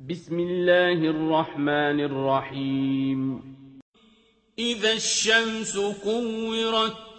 بسم الله الرحمن الرحيم. إذا الشمس كورت